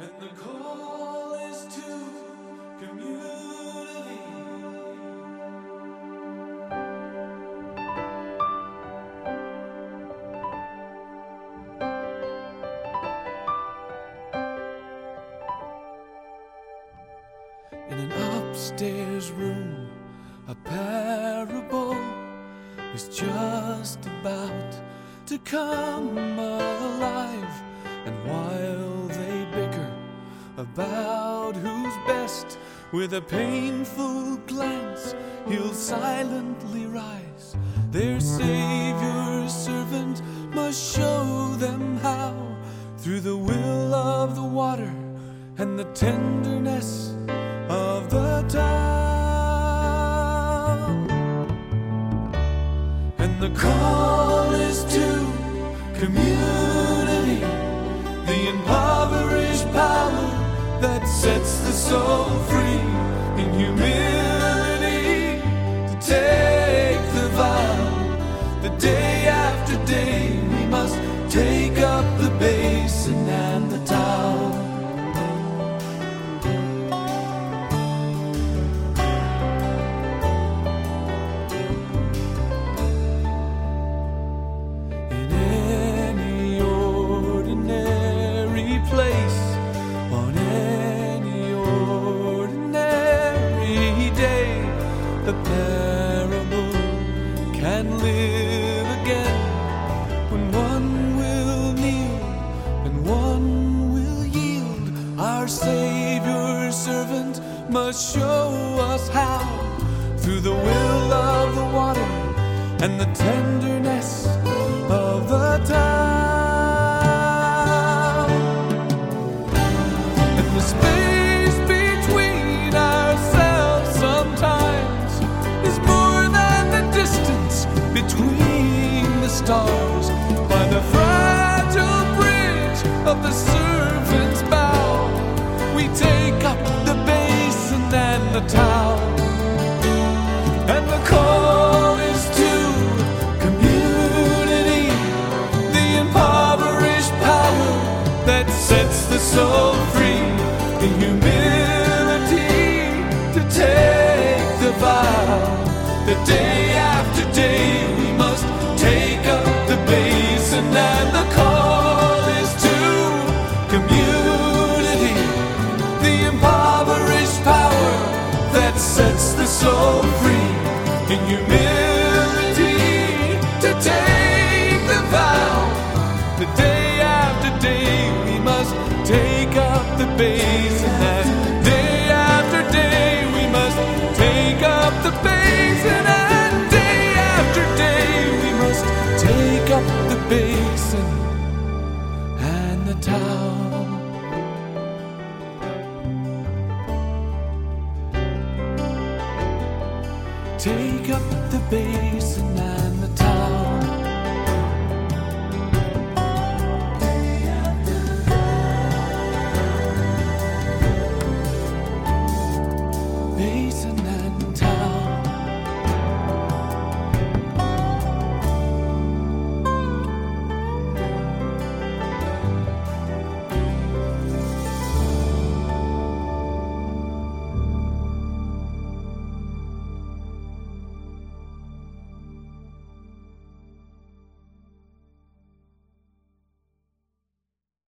And the call is to community. In an upstairs room, a parable is just about to come alive. And while they with a painful glance, he'll silently rise. Their Savior's servant must show them how, through the will of the water and the tenderness of the town. And the call is to community, that sets the soul free in humility to take the vow. The day the parable can live again. When one will kneel and one will yield our savior servant must show us how. Through the will of the water and the tenderness stars. By the fragile bridge of the servant's bow, we take up the basin and the towel. And the call is to community, the impoverished power that sets the soul free in humility take the vow. The day after day we must take up the basin Take up the basin and the towel.